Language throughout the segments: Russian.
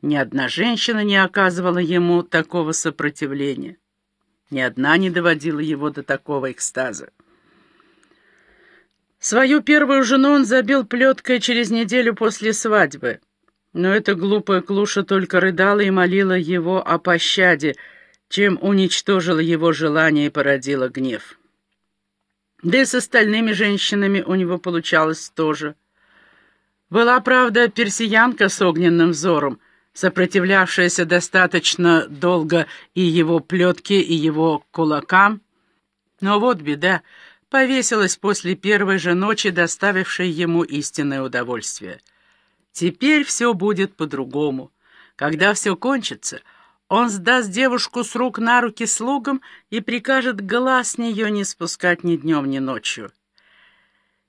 Ни одна женщина не оказывала ему такого сопротивления. Ни одна не доводила его до такого экстаза. Свою первую жену он забил плеткой через неделю после свадьбы. Но эта глупая клуша только рыдала и молила его о пощаде, чем уничтожила его желание и породила гнев. Да и с остальными женщинами у него получалось тоже. Была, правда, персиянка с огненным взором, сопротивлявшаяся достаточно долго и его плетке, и его кулакам. Но вот беда, повесилась после первой же ночи, доставившей ему истинное удовольствие. Теперь все будет по-другому. Когда все кончится, он сдаст девушку с рук на руки слугам и прикажет глаз с нее не спускать ни днем, ни ночью.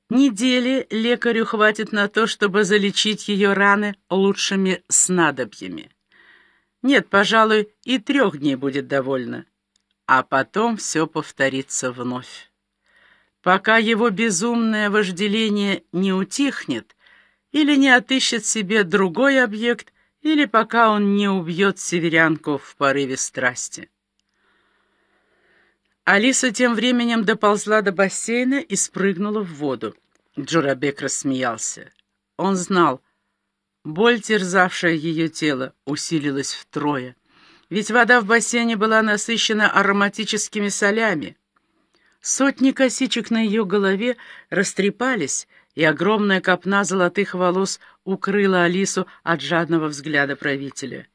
Недели лекарю хватит на то, чтобы залечить ее раны лучшими снадобьями. Нет, пожалуй, и трех дней будет довольно. А потом все повторится вновь. Пока его безумное вожделение не утихнет или не отыщет себе другой объект, или пока он не убьет северянку в порыве страсти. Алиса тем временем доползла до бассейна и спрыгнула в воду. Джурабек рассмеялся. Он знал, боль, терзавшая ее тело, усилилась втрое. Ведь вода в бассейне была насыщена ароматическими солями. Сотни косичек на ее голове растрепались, и огромная копна золотых волос укрыла Алису от жадного взгляда правителя.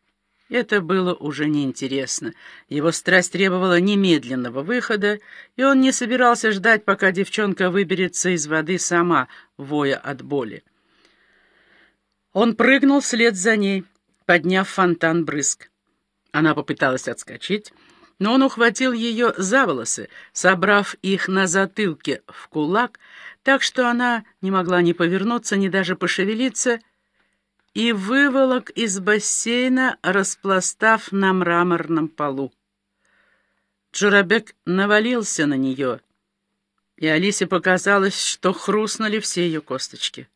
Это было уже неинтересно. Его страсть требовала немедленного выхода, и он не собирался ждать, пока девчонка выберется из воды сама, воя от боли. Он прыгнул вслед за ней, подняв фонтан брызг. Она попыталась отскочить, но он ухватил ее за волосы, собрав их на затылке в кулак, так что она не могла ни повернуться, ни даже пошевелиться, и выволок из бассейна, распластав на мраморном полу. Джурабек навалился на нее, и Алисе показалось, что хрустнули все ее косточки.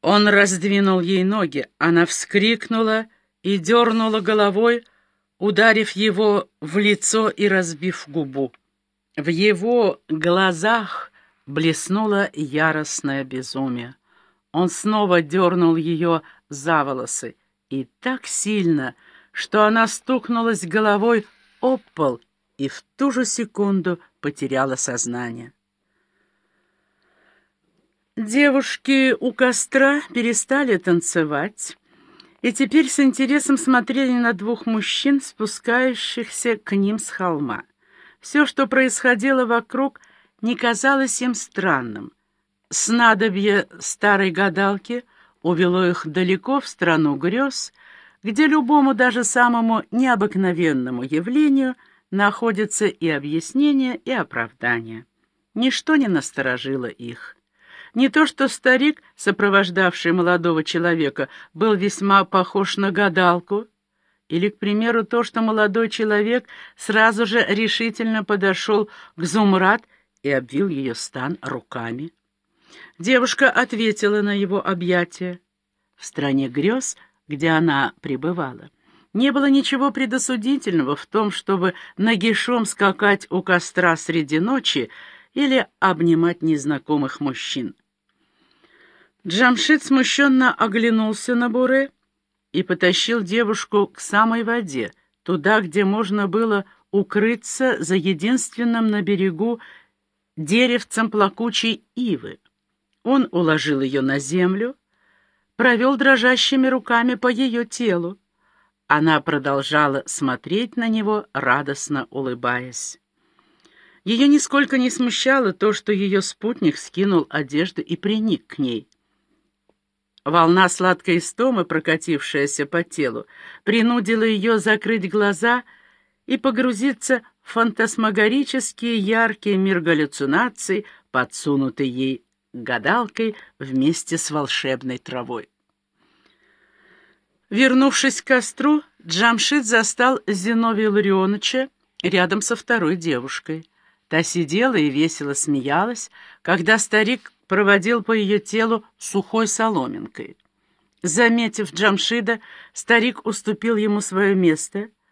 Он раздвинул ей ноги, она вскрикнула и дернула головой, ударив его в лицо и разбив губу. В его глазах блеснуло яростное безумие. Он снова дернул ее за волосы, и так сильно, что она стукнулась головой об пол и в ту же секунду потеряла сознание. Девушки у костра перестали танцевать и теперь с интересом смотрели на двух мужчин, спускающихся к ним с холма. Все, что происходило вокруг, не казалось им странным — Снадобье старой гадалки увело их далеко в страну грез, где любому даже самому необыкновенному явлению находится и объяснение, и оправдание. Ничто не насторожило их. Не то что старик, сопровождавший молодого человека, был весьма похож на гадалку, или, к примеру, то, что молодой человек сразу же решительно подошел к Зумрад и обвил ее стан руками. Девушка ответила на его объятие. В стране грез, где она пребывала, не было ничего предосудительного в том, чтобы нагишом скакать у костра среди ночи или обнимать незнакомых мужчин. Джамшит смущенно оглянулся на Буре и потащил девушку к самой воде, туда, где можно было укрыться за единственным на берегу деревцем плакучей ивы. Он уложил ее на землю, провел дрожащими руками по ее телу. Она продолжала смотреть на него, радостно улыбаясь. Ее нисколько не смущало то, что ее спутник скинул одежду и приник к ней. Волна сладкой истомы, прокатившаяся по телу, принудила ее закрыть глаза и погрузиться в фантасмагорический яркий мир галлюцинаций, подсунутый ей гадалкой вместе с волшебной травой. Вернувшись к костру, Джамшит застал Зиновия Ларионовича рядом со второй девушкой. Та сидела и весело смеялась, когда старик проводил по ее телу сухой соломинкой. Заметив Джамшида, старик уступил ему свое место —